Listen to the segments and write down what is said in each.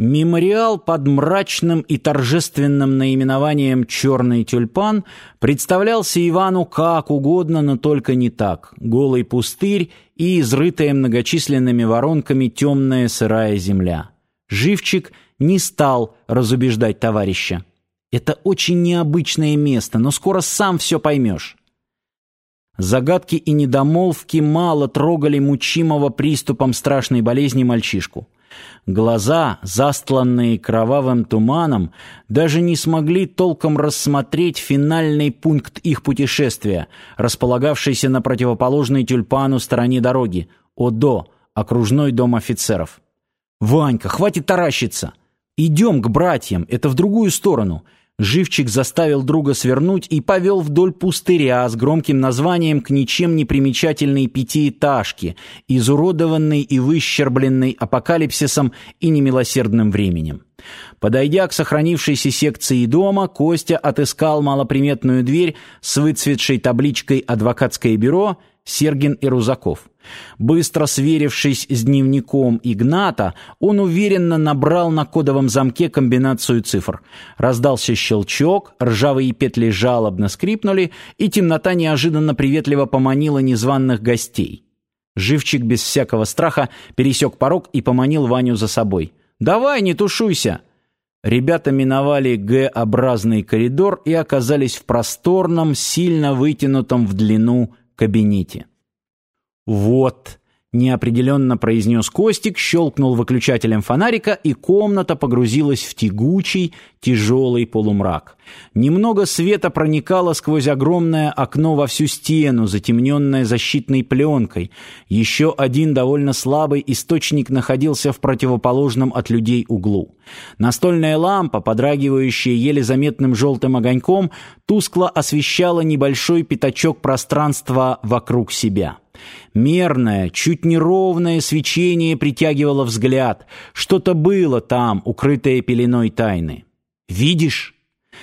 Мемориал под мрачным и торжественным наименованием «Черный тюльпан» представлялся Ивану как угодно, но только не так. Голый пустырь и изрытая многочисленными воронками темная сырая земля. Живчик не стал разубеждать товарища. «Это очень необычное место, но скоро сам все поймешь». Загадки и недомолвки мало трогали мучимого приступом страшной болезни мальчишку. Глаза, застланные кровавым туманом, даже не смогли толком рассмотреть финальный пункт их путешествия, располагавшийся на противоположной тюльпану стороне дороги, ОДО, окружной дом офицеров. «Ванька, хватит таращиться! Идем к братьям, это в другую сторону!» Живчик заставил друга свернуть и повел вдоль пустыря с громким названием к ничем не примечательной пятиэтажке, изуродованной и выщербленной апокалипсисом и немилосердным временем. Подойдя к сохранившейся секции дома, Костя отыскал малоприметную дверь с выцветшей табличкой «Адвокатское бюро» Сергин и Рузаков. Быстро сверившись с дневником Игната, он уверенно набрал на кодовом замке комбинацию цифр. Раздался щелчок, ржавые петли жалобно скрипнули, и темнота неожиданно приветливо поманила незваных гостей. Живчик без всякого страха пересек порог и поманил Ваню за собой. «Давай, не тушуйся!» Ребята миновали Г-образный коридор и оказались в просторном, сильно вытянутом в длину кабинете. «Вот», — неопределенно произнес Костик, щелкнул выключателем фонарика, и комната погрузилась в тягучий, тяжелый полумрак. Немного света проникало сквозь огромное окно во всю стену, затемненное защитной пленкой. Еще один довольно слабый источник находился в противоположном от людей углу. Настольная лампа, подрагивающая еле заметным желтым огоньком, тускло освещала небольшой пятачок пространства вокруг себя. Мерное, чуть неровное свечение притягивало взгляд. Что-то было там, укрытое пеленой тайны. «Видишь?»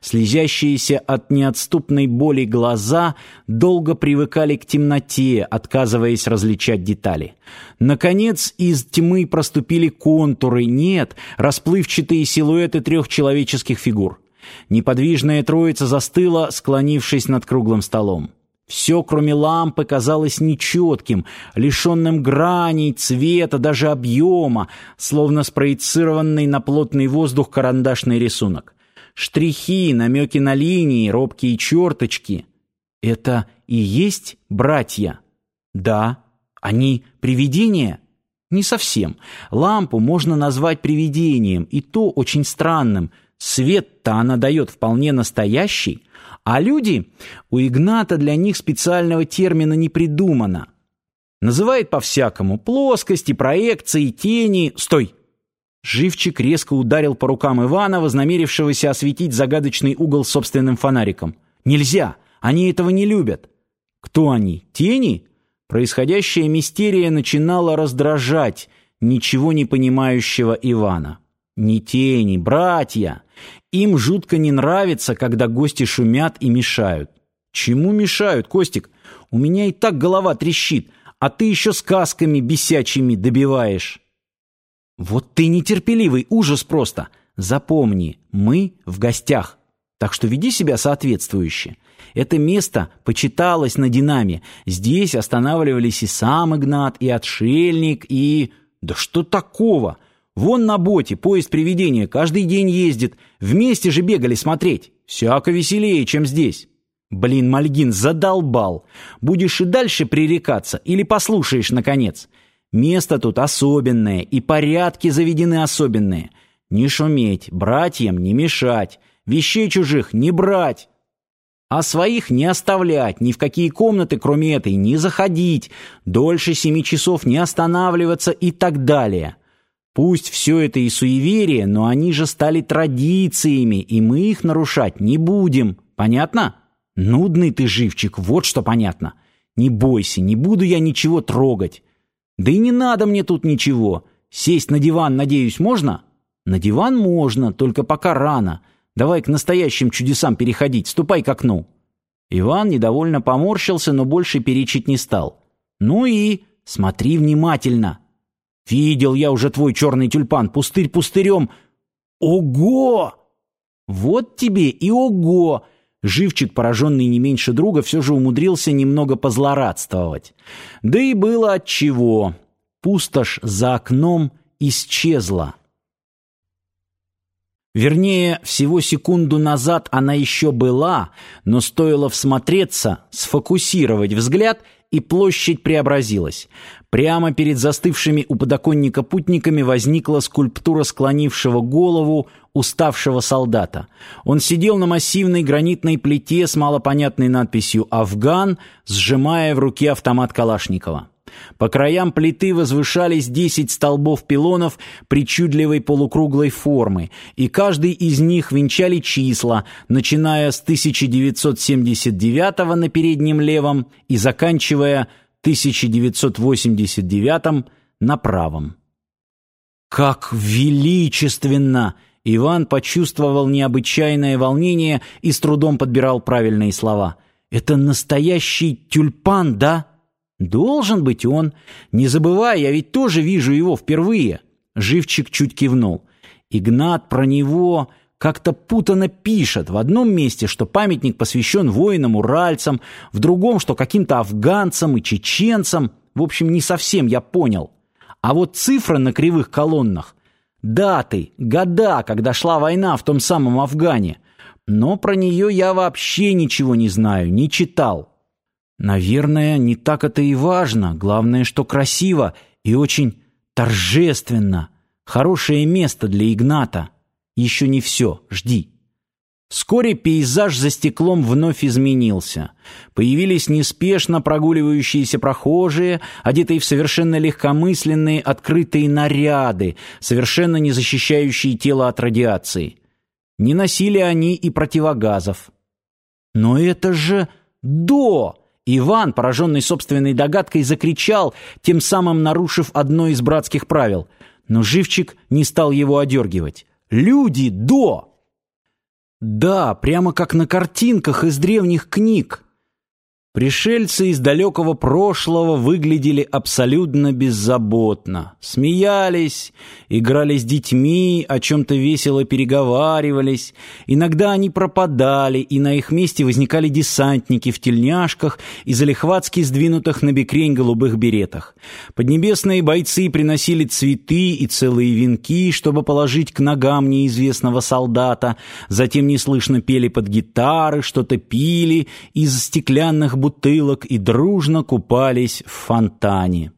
Слезящиеся от неотступной боли глаза долго привыкали к темноте, отказываясь различать детали. Наконец из тьмы проступили контуры, нет, расплывчатые силуэты трех человеческих фигур. Неподвижная троица застыла, склонившись над круглым столом. Все, кроме лампы, казалось нечетким, лишенным граней, цвета, даже объема, словно спроецированный на плотный воздух карандашный рисунок. Штрихи, намеки на линии, робкие черточки. Это и есть братья? Да. Они привидения? Не совсем. Лампу можно назвать привидением, и то очень странным. Свет-то она дает вполне настоящий, а люди, у Игната для них специального термина не придумано. Называет по-всякому плоскости, проекции, тени. Стой! Живчик резко ударил по рукам Ивана, вознамерившегося осветить загадочный угол собственным фонариком. Нельзя! Они этого не любят. Кто они? Тени? Происходящая мистерия начинала раздражать ничего не понимающего Ивана. Не тени, братья. Им жутко не нравится, когда гости шумят и мешают. Чему мешают, Костик? У меня и так голова трещит, а ты еще сказками бесячими добиваешь. Вот ты нетерпеливый, ужас просто. Запомни, мы в гостях. Так что веди себя соответствующе. Это место почиталось на Динаме. Здесь останавливались и сам Игнат, и отшельник, и... Да что такого? Вон на боте поезд привидения каждый день ездит. Вместе же бегали смотреть. Всяко веселее, чем здесь. Блин, Мальгин, задолбал. Будешь и дальше пререкаться или послушаешь, наконец? Место тут особенное, и порядки заведены особенные. Не шуметь, братьям не мешать, вещей чужих не брать. А своих не оставлять, ни в какие комнаты, кроме этой, не заходить, дольше семи часов не останавливаться и так далее. Пусть все это и суеверие, но они же стали традициями, и мы их нарушать не будем. Понятно? Нудный ты живчик, вот что понятно. Не бойся, не буду я ничего трогать. Да и не надо мне тут ничего. Сесть на диван, надеюсь, можно? На диван можно, только пока рано. Давай к настоящим чудесам переходить, ступай к окну. Иван недовольно поморщился, но больше перечить не стал. Ну и смотри внимательно. Видел я уже твой черный тюльпан, пустырь пустырем. Ого! Вот тебе и ого! Живчик, пораженный не меньше друга, все же умудрился немного позлорадствовать. Да и было отчего. Пустошь за окном исчезла. Вернее, всего секунду назад она еще была, но стоило всмотреться, сфокусировать взгляд — и площадь преобразилась. Прямо перед застывшими у подоконника путниками возникла скульптура склонившего голову уставшего солдата. Он сидел на массивной гранитной плите с малопонятной надписью «Афган», сжимая в руке автомат Калашникова. По краям плиты возвышались десять столбов пилонов причудливой полукруглой формы, и каждый из них венчали числа, начиная с 1979 на переднем левом и заканчивая 1989 на правом. «Как величественно!» Иван почувствовал необычайное волнение и с трудом подбирал правильные слова. «Это настоящий тюльпан, да?» Должен быть он. Не забывай, я ведь тоже вижу его впервые. Живчик чуть кивнул. Игнат про него как-то путано пишет. В одном месте, что памятник посвящен воинам-уральцам, в другом, что каким-то афганцам и чеченцам. В общем, не совсем я понял. А вот цифры на кривых колоннах, даты, года, когда шла война в том самом Афгане. Но про нее я вообще ничего не знаю, не читал. Наверное, не так это и важно. Главное, что красиво и очень торжественно. Хорошее место для Игната. Еще не все, жди. Вскоре пейзаж за стеклом вновь изменился. Появились неспешно прогуливающиеся прохожие, одетые в совершенно легкомысленные открытые наряды, совершенно не защищающие тело от радиации. Не носили они и противогазов. Но это же до! Иван, пораженный собственной догадкой, закричал, тем самым нарушив одно из братских правил. Но живчик не стал его одергивать. «Люди до!» «Да, прямо как на картинках из древних книг», Пришельцы из далекого прошлого выглядели абсолютно беззаботно. Смеялись, играли с детьми, о чем-то весело переговаривались. Иногда они пропадали, и на их месте возникали десантники в тельняшках и залихватски сдвинутых на бекрень голубых беретах. Поднебесные бойцы приносили цветы и целые венки, чтобы положить к ногам неизвестного солдата. Затем неслышно пели под гитары, что-то пили из стеклянных бутылок и дружно купались в фонтане.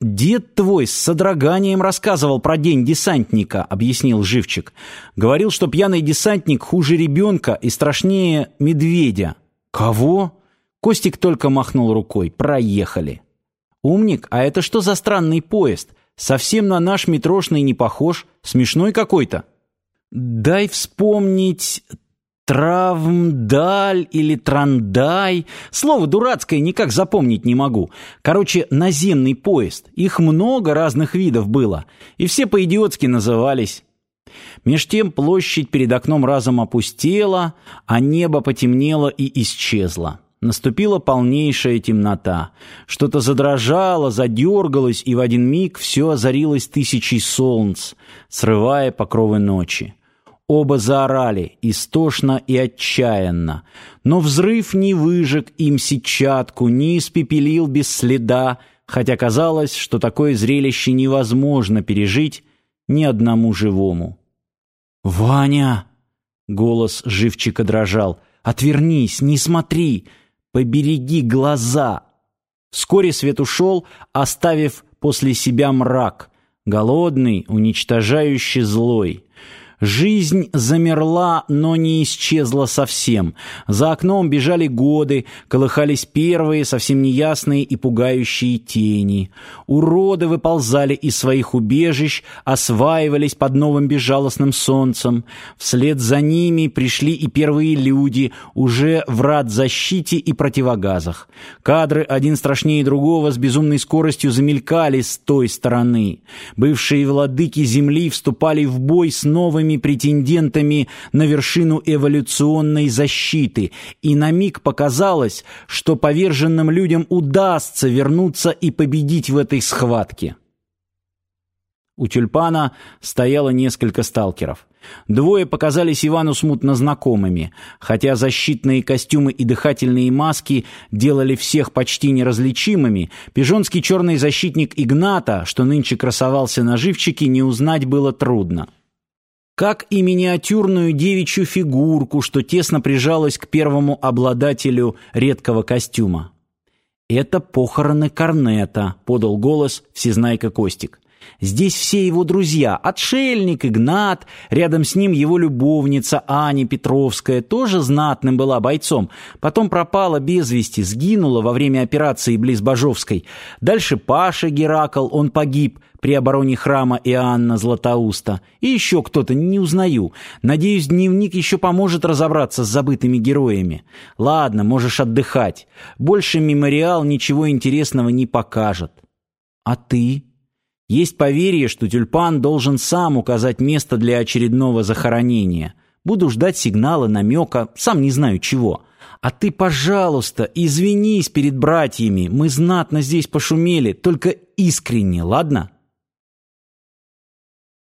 «Дед твой с содроганием рассказывал про день десантника», — объяснил Живчик. «Говорил, что пьяный десантник хуже ребенка и страшнее медведя». «Кого?» Костик только махнул рукой. «Проехали». «Умник, а это что за странный поезд? Совсем на наш метрошный не похож. Смешной какой-то». «Дай вспомнить. Травмдаль или Трандай. Слово дурацкое никак запомнить не могу. Короче, наземный поезд. Их много разных видов было. И все по-идиотски назывались. Меж тем площадь перед окном разом опустела, а небо потемнело и исчезло. Наступила полнейшая темнота. Что-то задрожало, задергалось, и в один миг все озарилось тысячей солнц, срывая покровы ночи. Оба заорали, истошно и отчаянно. Но взрыв не выжег им сетчатку, не испепелил без следа, хотя казалось, что такое зрелище невозможно пережить ни одному живому. «Ваня!» — голос живчика дрожал. «Отвернись, не смотри, побереги глаза!» Вскоре свет ушел, оставив после себя мрак, голодный, уничтожающий злой. Жизнь замерла, но не исчезла совсем. За окном бежали годы, колыхались первые, совсем неясные и пугающие тени. Уроды выползали из своих убежищ, осваивались под новым безжалостным солнцем. Вслед за ними пришли и первые люди, уже в рад защите и противогазах. Кадры один страшнее другого с безумной скоростью замелькали с той стороны. Бывшие владыки земли вступали в бой с новыми новыми претендентами на вершину эволюционной защиты, и на миг показалось, что поверженным людям удастся вернуться и победить в этой схватке. У тюльпана стояло несколько сталкеров. Двое показались Ивану смутно знакомыми, хотя защитные костюмы и дыхательные маски делали всех почти неразличимыми, пижонский черный защитник Игната, что нынче красовался на живчике, не узнать было трудно. Как и миниатюрную девичью фигурку, что тесно прижалась к первому обладателю редкого костюма. «Это похороны Корнета», — подал голос всезнайка Костик. Здесь все его друзья, отшельник, Игнат, рядом с ним его любовница Аня Петровская, тоже знатным была бойцом, потом пропала без вести, сгинула во время операции близ Бажовской. Дальше Паша Геракл, он погиб при обороне храма Иоанна Златоуста. И еще кто-то, не узнаю. Надеюсь, дневник еще поможет разобраться с забытыми героями. Ладно, можешь отдыхать. Больше мемориал ничего интересного не покажет. А ты? Есть поверье, что тюльпан должен сам указать место для очередного захоронения. Буду ждать сигнала, намека, сам не знаю чего. А ты, пожалуйста, извинись перед братьями. Мы знатно здесь пошумели, только искренне, ладно?»